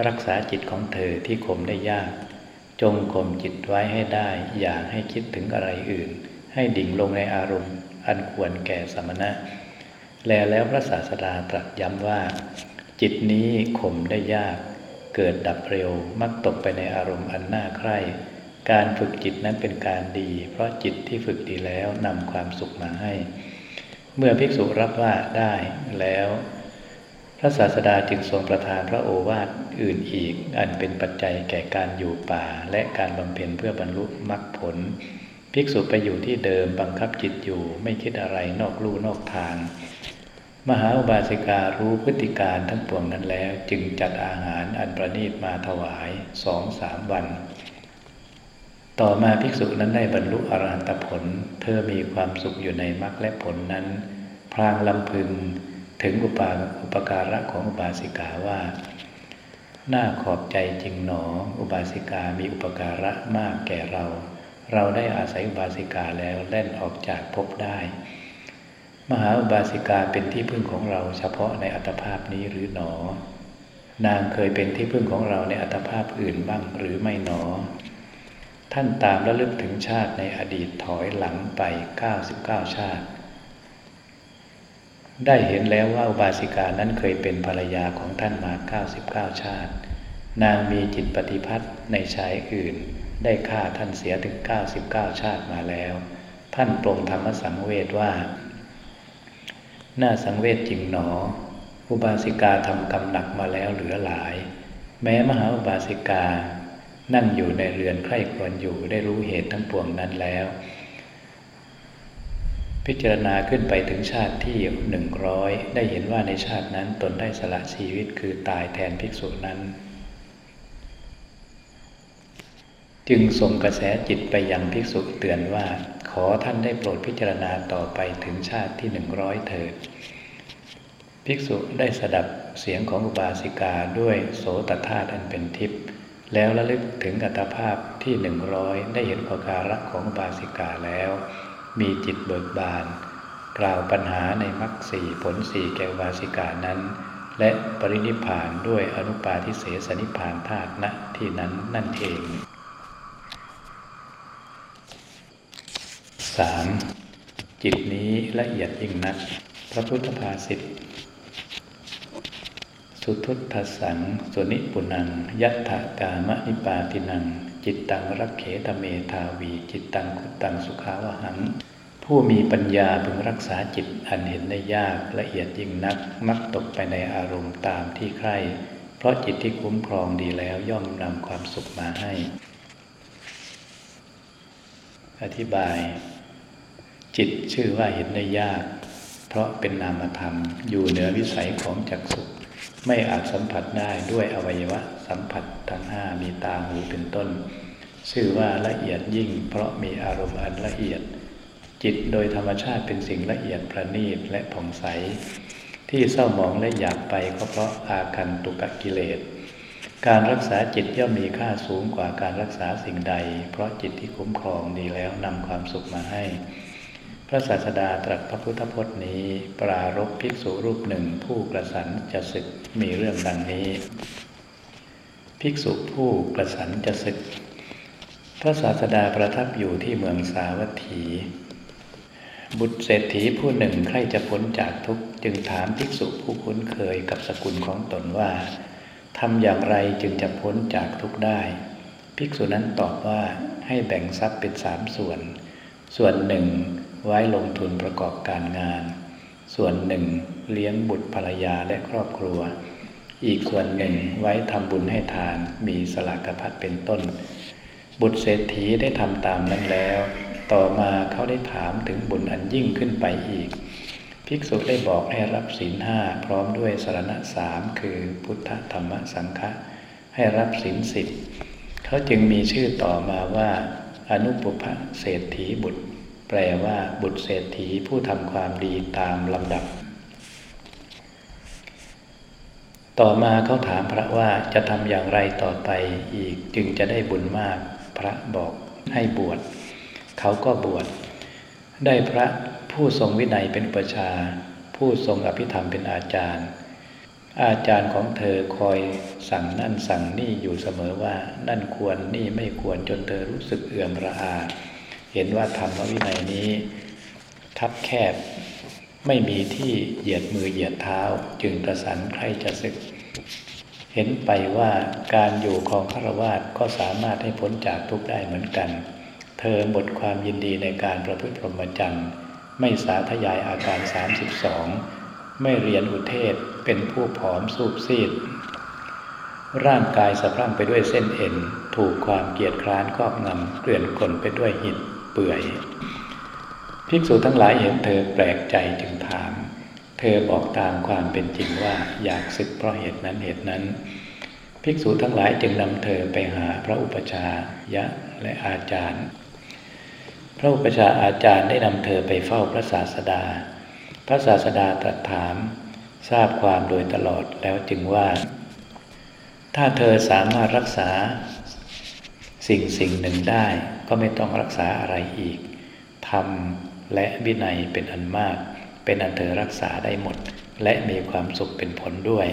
รักษาจิตของเธอที่ข่มได้ยาก จงข่มจิตไว้ให้ได้ อย่าให้คิดถึงอะไรอื่น ให้ดิ่งลงในอารมณ์ อันควรแก่สมณะ แลแล้วพระศาสดาตรัสย้ำว่า จิตนี้ข่มได้ยาก เกิดดับเร็วมักตกไปในอารมณ์อันน่าใคร่การฝึกจิตนั้นเป็นการดี เพราะจิตที่ฝึกดีแล้วนำความสุขมาให้ เมื่อภิกษุรับว่าได้แล้ว พระศาสดาจึงทรงประทานพระโอวาทอื่นอีก อันเป็นปัจจัยแก่การอยู่ป่า และการบำเพ็ญเพื่อบรรลุมรรคผล ภิกษุไปอยู่ที่เดิมบังคับจิตอยู่ไม่คิดอะไรนอกลู่นอกทาง มหาอุบาสิการู้พฤติการทั้งปวงนั้นแล้ว จึงจัดอาหารอันประณีตมาถวายสองสามวัน ต่อมาภิกษุนั้นได้บรรลุอรหัตผล เธอมีความสุขอยู่ในมรรคและผลนั้นพลางลำพึงถึงอุปาอุปการะของอุบาสิกาว่า น่าขอบใจจริงหนอ อุบาสิกามีอุปการะมากแก่เรา เราได้อาศัยอุบาสิกาแล้วเล่นออกจากภพได้ มหาอุบาสิกาเป็นที่พึ่งของเราเฉพาะในอัตภาพนี้หรือหนอ นางเคยเป็นที่พึ่งของเราในอัตภาพอื่นบ้างหรือไม่หนอ ท่านตามระลึกถึงชาติในอดีตถอยหลังไป 99 ชาติ ได้เห็นแล้วว่าอุบาสิกานั้นเคยเป็นภรรยาของท่านมา 99 ชาติ นางมีจิตปฏิพัทธ์ในชายอื่น ได้ฆ่าท่านเสียถึง 99 ชาติมาแล้ว ท่านปรงธรรมสังเวชว่า น่าสังเวชจริงหนอ อุบาสิกาทำกรรมหนักมาแล้วเหลือหลาย แม้มหาอุบาสิกา นั่งอยู่ในเรือนใคร่ครวญอยู่ได้รู้เหตุทั้งปวงนั้นแล้ว พิจารณาขึ้นไปถึงชาติที่หนึ่งร้อยได้เห็นว่าในชาตินั้นตนได้สละชีวิตคือตายแทนภิกษุนั้น จึงส่งกระแสจิตไปยังภิกษุเตือนว่า ขอท่านได้โปรดพิจารณาต่อไปถึงชาติที่หนึ่งร้อยเถิดภิกษุได้สดับเสียงของอุบาสิกาด้วยโสตธาตุอันเป็นทิพย์ แล้วระลึกถึงอัตภาพที่หนึ่งร้อยได้เห็นอการะของบาสิกาแล้ว มีจิตเบิกบาน กล่าวปัญหาในมรรคสี่ผลสี่แก่บาสิกานั้น และปรินิพานด้วยอนุปาทิเสสนิพานธาตุณที่นั้นนั่นเอง 3. จิตนี้ละเอียดยิ่งนัก พระพุทธภาษิต สุทุตทสังสุนิปุนัง ยัตถกามนิปาตินัง จิตตังรักเขตเมทาวี จิตตังคุตังสุขาวหัง ผู้มีปัญญาพึงรักษาจิตอันเห็นได้ยากละเอียดยิ่งนัก มักตกไปในอารมณ์ตามที่ใคร่เพราะจิตที่คุ้มครองดีแล้วย่อมนำความสุขมาให้ อธิบาย จิตชื่อว่าเห็นได้ยาก เพราะเป็นนามธรรมอยู่เหนือวิสัยของจักสุข ไม่อาจสัมผัสได้ด้วยอวัยวะสัมผัสทั้งห้ามีตาหูเป็นต้น ชื่อว่าละเอียดยิ่ง เพราะมีอารมณ์อันละเอียด จิตโดยธรรมชาติเป็นสิ่งละเอียดประณีตและผ่องใส ที่เศร้าหมองและอยากไปก็เพราะอาคันตุกกิเลส การรักษาจิตย่อมมีค่าสูงกว่าการรักษาสิ่งใด เพราะจิตที่คุ้มครองดีแล้วนำความสุขมาให้ พระศาสดาตรัสพระพุทธพจน์นี้ ปรารบภิกษุรูปหนึ่งผู้กระสันจะศึกมีเรื่องดังนี้ ภิกษุผู้กระสันจะศึก พระศาสดาประทับอยู่ที่เมืองสาวัตถี บุตรเศรษฐีผู้หนึ่งใครจะพ้นจากทุกข์จึงถามภิกษุผู้คุ้นเคยกับสกุลของตนว่าทำอย่างไรจึงจะพ้นจากทุกข์ได้ ภิกษุนั้นตอบว่าให้แบ่งทรัพย์เป็นสามส่วน ส่วนหนึ่ง ไว้ลงทุนประกอบการงาน ส่วนหนึ่งเลี้ยงบุตรภรรยาและครอบครัว อีกส่วนหนึ่งไว้ทำบุญให้ทานมีสลากพัดเป็นต้น บุตรเศรษฐีได้ทำตามนั้นแล้ว ต่อมาเขาได้ถามถึงบุญอันยิ่งขึ้นไปอีก ภิกษุได้บอกให้รับศีลห้าพร้อมด้วยสารณะสามคือพุทธธรรมสังฆะให้รับศีลสิบเขาจึงมีชื่อต่อมาว่า อนุปุพเศรษฐีบุตร แปลว่าบุตรเศรษฐีผู้ทำความดีตามลำดับ ต่อมาเขาถามพระว่าจะทำอย่างไรต่อไปอีกจึงจะได้บุญมาก พระบอกให้บวช เขาก็บวช ได้พระผู้ทรงวินัยเป็นประชา ผู้ทรงอภิธรรมเป็นอาจารย์ อาจารย์ของเธอคอยสั่งนั่นสั่งนี่อยู่เสมอว่า นั่นควรนี่ไม่ควรจนเธอรู้สึกเอื่อมระอา เห็นว่าธรรมวินัยนี้ คับแคบไม่มีที่เหยียดมือเหยียดเท้าจึงประสันใครจะศึก เห็นไปว่าการอยู่ของฆราวาสก็สามารถให้พ้นจากทุกได้เหมือนกัน เธอหมดความยินดีในการประพฤติพรหมจรรย์ไม่สาธยายอาการ 32 ไม่เรียนอุเทศเป็นผู้ผอมสูบซีด ร่างกายสะพรั่งไปด้วยเส้นเอ็น ถูกความเกียดคร้านครอบงำเกลื่อนกลนไปด้วยหิน เปื่อย ภิกษุทั้งหลายเห็นเธอแปลกใจจึงถาม เธอบอกตามความเป็นจริงว่าอยากศึกเพราะเหตุนั้นเหตุนั้น ภิกษุทั้งหลายจึงนำเธอไปหาพระอุปชายะและอาจารย์ พระอุปชาอาจารย์ได้นำเธอไปเฝ้าพระศาสดา พระศาสดาตรัสถามทราบความโดยตลอดแล้วจึงว่า ถ้าเธอสามารถรักษาสิ่งสิ่งหนึ่งได้ ก็ไม่ต้องรักษาอะไรอีกธรรมและวินัยเป็นอันมาก เป็นอันเธอรักษาได้หมด และมีความสุขเป็นผลด้วย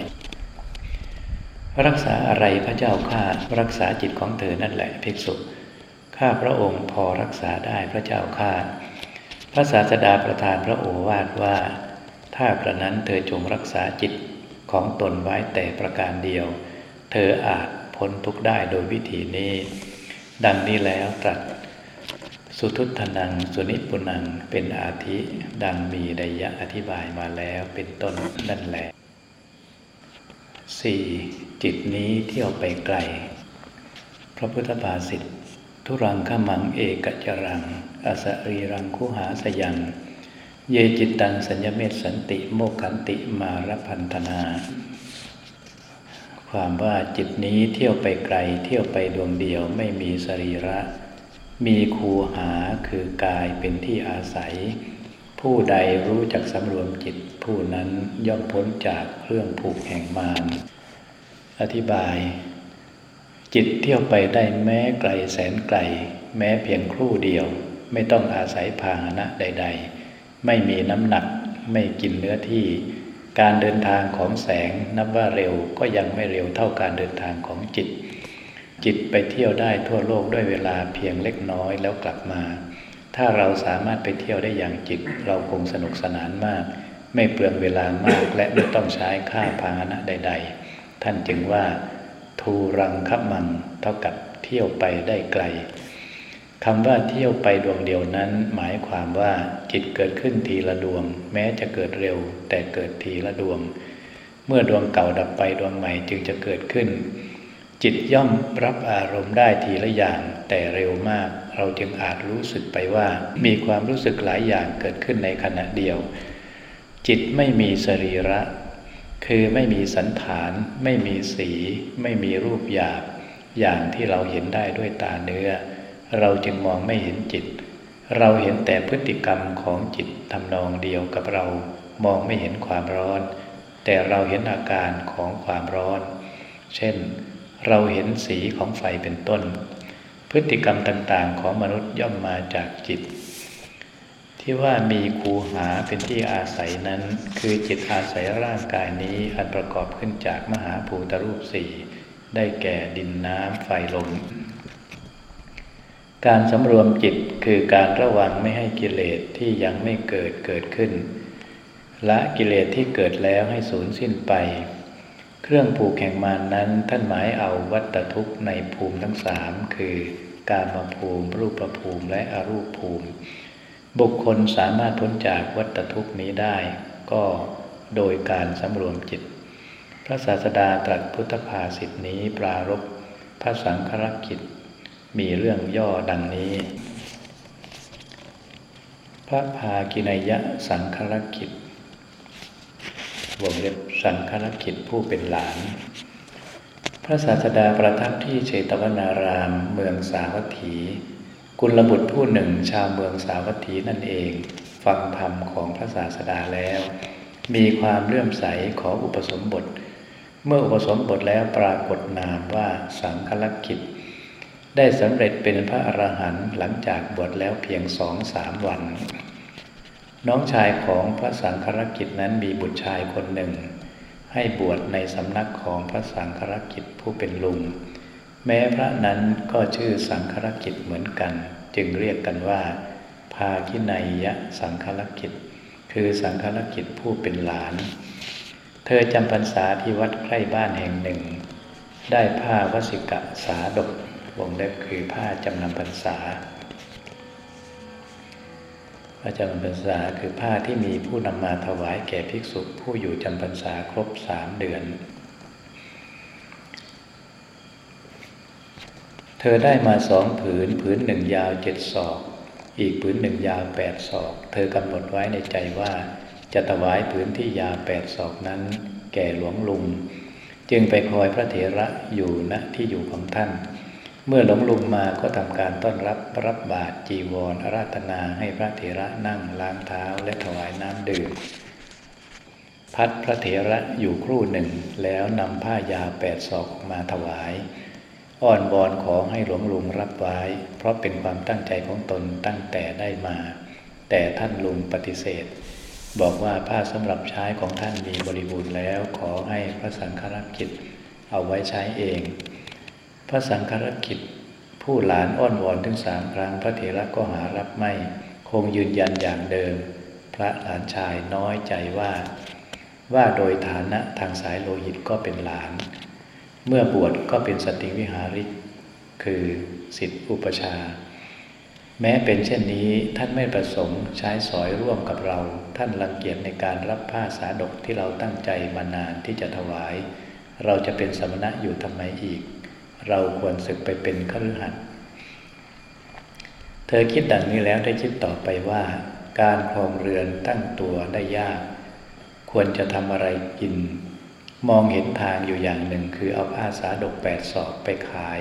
รักษาอะไรพระเจ้าข้ารักษาจิตของเธอนั่นแหละภิกษุข้าพระองค์พอรักษาได้พระเจ้าข้าพระศาสดาประทานพระโอวาทว่า ถ้ากระนั้นเธอจงรักษาจิตของตนไว้แต่ประการเดียว เธออาจพ้นทุกได้โดยวิธีนี้ ดังนี้แล้วตรัสสุทุตนังสุนิปุนังเป็นอาทิดังมีไดยะอธิบายมาแล้วเป็นต้นนั่นแหละ 4. จิตนี้เที่ยวไปไกล พระพุทธภาษิตทุรังขมังเอกจรังอสรีรังคุหาสยัง เยจิตตังสัญญเมตสันติโมขันติมารพันธนา ความว่าจิตนี้เที่ยวไปไกลเที่ยวไปดวงเดียวไม่มีสรีระ มีคูหาคือกายเป็นที่อาศัย ผู้ใดรู้จักสำรวมจิตผู้นั้นย่อมพ้นจากเครื่องผูกแห่งมารอธิบาย จิตเที่ยวไปได้แม้ไกลแสนไกล แม้เพียงครู่เดียว ไม่ต้องอาศัยพาหนะใด ๆ ไม่มีน้ำหนักไม่กินเนื้อที่ การเดินทางของแสงนับว่าเร็วก็ยังไม่เร็วเท่าการเดินทางของจิต จิตไปเที่ยวได้ทั่วโลกด้วยเวลาเพียงเล็กน้อยแล้วกลับมา ถ้าเราสามารถไปเที่ยวได้อย่างจิต เราคงสนุกสนานมาก ไม่เปลืองเวลามากและไม่ต้องใช้ค่าพาหนะใด ๆ ท่านจึงว่าทูรังคับมังเท่ากับเที่ยวไปได้ไกล คำว่าเที่ยวไปดวงเดียวนั้น หมายความว่าจิตเกิดขึ้นทีละดวง แม้จะเกิดเร็ว แต่เกิดทีละดวง เมื่อดวงเก่าดับไปดวงใหม่จึงจะเกิดขึ้น จิตย่อมรับอารมณ์ได้ทีละอย่าง แต่เร็วมาก เราจึงอาจรู้สึกไปว่า มีความรู้สึกหลายอย่างเกิดขึ้นในขณะเดียว จิตไม่มีสรีระ คือไม่มีสันฐาน ไม่มีสี ไม่มีรูปหยาบอย่างที่เราเห็นได้ด้วยตาเนื้อ เราจึงมองไม่เห็นจิต เราเห็นแต่พฤติกรรมของจิตทำนองเดียวกับเรามองไม่เห็นความร้อน แต่เราเห็นอาการของความร้อน เช่น เราเห็นสีของไฟเป็นต้น พฤติกรรมต่างๆ ของมนุษย์ย่อมมาจากจิต ที่ว่ามีคูหาเป็นที่อาศัยนั้น คือจิตอาศัยร่างกายนี้อันประกอบขึ้นจากมหาภูตรูปสี่ได้แก่ดินน้ำไฟลม การสำรวมจิตคือการระวังไม่ให้กิเลสที่ยังไม่เกิดเกิดขึ้น ละกิเลสที่เกิดแล้วให้สูญสิ้นไป เครื่องผูกแห่งมานนั้นท่านหมายเอาวัตทุกข์ในภูมิทั้งสามคือการมาภูมิ รูปภูมิและอรูปภูมิ บุคคลสามารถพ้นจากวัตทุกข์นี้ได้ ก็โดยการสำรวมจิต พระศาสดาตรัสพุทธภาษิตนี้ปรารบพระสังฆรักิจ มีเรื่องย่อดังนี้ พระภากินยะสังครกิจวงเล็บสังครกิจผู้เป็นหลาน พระศาสดาประทับที่เชตวนาราม เมืองสาวัตถี กุลบุตรผู้หนึ่งชาวเมืองสาวัตถีนั่นเอง ฟังธรรมของพระศาสดาแล้ว มีความเลื่อมใสขออุปสมบท เมื่ออุปสมบทแล้วปรากฏนามว่าสังครกิจ ได้สำเร็จเป็นพระอรหันต์หลังจากบวชแล้วเพียงสองสามวัน น้องชายของพระสังฆรกิจนั้นมีบุตรชายคนหนึ่ง ให้บวชในสำนักของพระสังฆรกิจผู้เป็นลุง แม้พระนั้นก็ชื่อสังฆรกิจเหมือนกัน จึงเรียกกันว่าภาคินัยยะสังฆรกิจ คือสังฆรกิจผู้เป็นหลาน เธอจำพรรษาที่วัดใกล้บ้านแห่งหนึ่ง ได้ผ้าวสิกะสาดก วงเล็บคือผ้าจำนำพรรษาผ้าจำนำพรรษาคือผ้าที่มีผู้นำมาถวายแก่ภิกษุผู้อยู่จำพรรษาครบสามเดือน เธอได้มาสองผืนผืนหนึ่งยาวเจ็ดศอก อีกผืนหนึ่งยาวแปดศอก เธอกำหนดไว้ในใจว่า จะถวายผืนที่ยาวแปดศอกนั้น แก่หลวงลุงจึงไปคอยพระเถระอยู่ณที่อยู่ของท่าน เมื่อหลงลุงมาก็ทำการต้อนรับรับบาตรจีวรอาราธนาให้พระเถระนั่งล้างเท้าและถวายน้ำดื่ม พัดพระเถระอยู่ครู่หนึ่งแล้วนำผ้ายาแปดศอกมาถวาย อ้อนบอนขอให้หลวงลุงรับไว้ เพราะเป็นความตั้งใจของตนตั้งแต่ได้มา แต่ท่านลุงปฏิเสธ บอกว่าผ้าสำหรับใช้ของท่านมีบริบูรณ์แล้วขอให้พระสังฆรักษิตเอาไว้ใช้เอง พระสังฆรกิจ ผู้หลานอ้อนวอนถึงสามครั้ง พระเถระก็หารับไม่ คงยืนยันอย่างเดิม พระหลานชายน้อยใจว่า ว่าโดยฐานะทางสายโลหิตก็เป็นหลาน เมื่อบวชก็เป็นสติวิหาริก คือสิทธิอุปชาแม้เป็นเช่นนี้ท่านไม่ประสงค์ใช้สอยร่วมกับเรา ท่านรังเกียจในการรับผ้าสาดกที่เราตั้งใจมานานที่จะถวาย เราจะเป็นสมณะอยู่ทำไมอีก เราควรศึกไปเป็นขรือหัดเธอคิดดังนี้แล้วได้คิดต่อไปว่า การครองเรือนตั้งตัวได้ยาก ควรจะทำอะไรกิน มองเห็นทางอยู่อย่างหนึ่งคือเอาผ้าสาดกแปดศอกไปขาย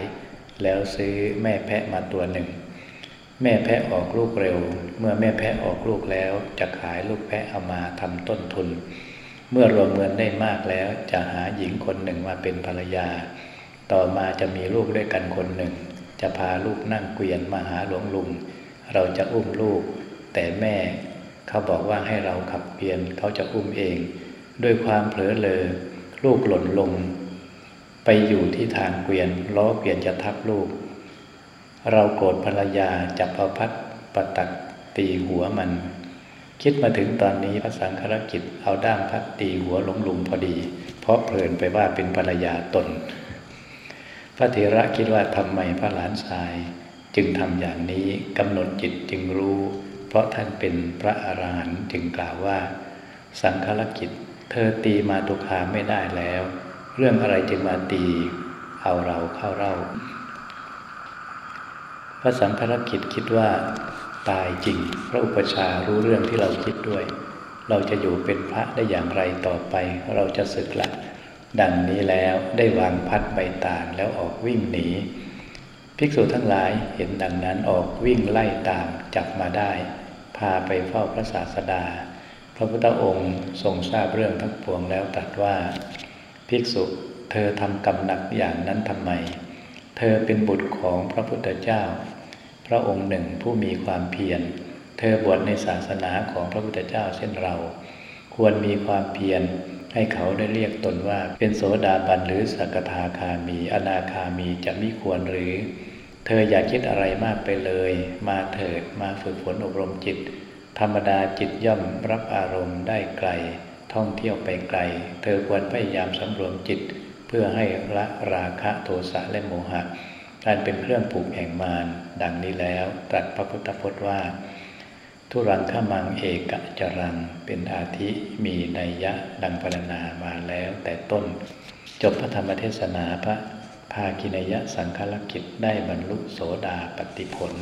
แล้วซื้อแม่แพะมาตัวหนึ่ง แม่แพะออกลูกเร็ว เมื่อแม่แพะออกลูกแล้วจะขายลูกแพะเอามาทำต้นทุน เมื่อรวมเงินได้มากแล้วจะหาหญิงคนหนึ่งมาเป็นภรรยา ต่อมาจะมีลูกด้วยกันคนหนึ่ง จะพาลูกนั่งเกวียนมาหาหลวงลุง เราจะอุ้มลูก แต่แม่เขาบอกว่าให้เราขับเกวียนเขาจะอุ้มเอง ด้วยความเผลอเลอลูกหล่นลง ไปอยู่ที่ทางเกวียนล้อเกวียนจะทับลูก เราโกรธภรรยาจับเอาพัดปะตักตีหัวมัน คิดมาถึงตอนนี้พระสังฆรกิจเอาด้ามพัดตีหัวหลวงลุงพอดี เพราะเพลินไปว่าเป็นภรรยาตน พระเถระคิดว่าทำไมพระหลานชาย จึงทำอย่างนี้กำหนดจิตจึงรู้ เพราะท่านเป็นพระอรหันต์จึงกล่าวว่า สังฆรกิจ เธอตีมาตุคาไม่ได้แล้ว เรื่องอะไรจึงมาตี เอาเราเข้าเล่า พระสังฆรกิจคิดว่า ตายจริง พระอุปชารู้เรื่องที่เราคิดด้วย เราจะอยู่เป็นพระได้อย่างไรต่อไป เราจะศึกละ ดังนี้แล้วได้วางพัดใบตาลแล้วออกวิ่งหนี ภิกษุทั้งหลายเห็นดังนั้นออกวิ่งไล่ตามจับมาได้ พาไปเฝ้าพระศาสดา พระพุทธองค์ทรงทราบเรื่องทั้งปวงแล้วตรัสว่า ภิกษุเธอทำกรรมหนักอย่างนั้นทำไม เธอเป็นบุตรของพระพุทธเจ้า พระองค์หนึ่งผู้มีความเพียร เธอบวชในศาสนาของพระพุทธเจ้าเช่นเรา ควรมีความเพียร ให้เขาได้เรียกตนว่าเป็นโสดาบันหรือสกทาคามี อนาคามีจะมิควรหรือ เธออย่าคิดอะไรมากไปเลย มาเถิดมาฝึกฝนอบรมจิต ธรรมดาจิตย่อมรับอารมณ์ได้ไกล ท่องเที่ยวไปไกล เธอควรพยายามสำรวมจิต เพื่อให้ละราคะโทสะและโมหะการเป็นเครื่องผูกแห่งมารดังนี้แล้วตรัสพระพุทธพจน์ว่า ทุรังขมังเอกจรังเป็นอาทิมีนัยยะดังปรรนามาแล้วแต่ต้น จบพระธรรมเทศนาพระภาคินยะสังฆลกิจได้บรรลุโสดาปติผล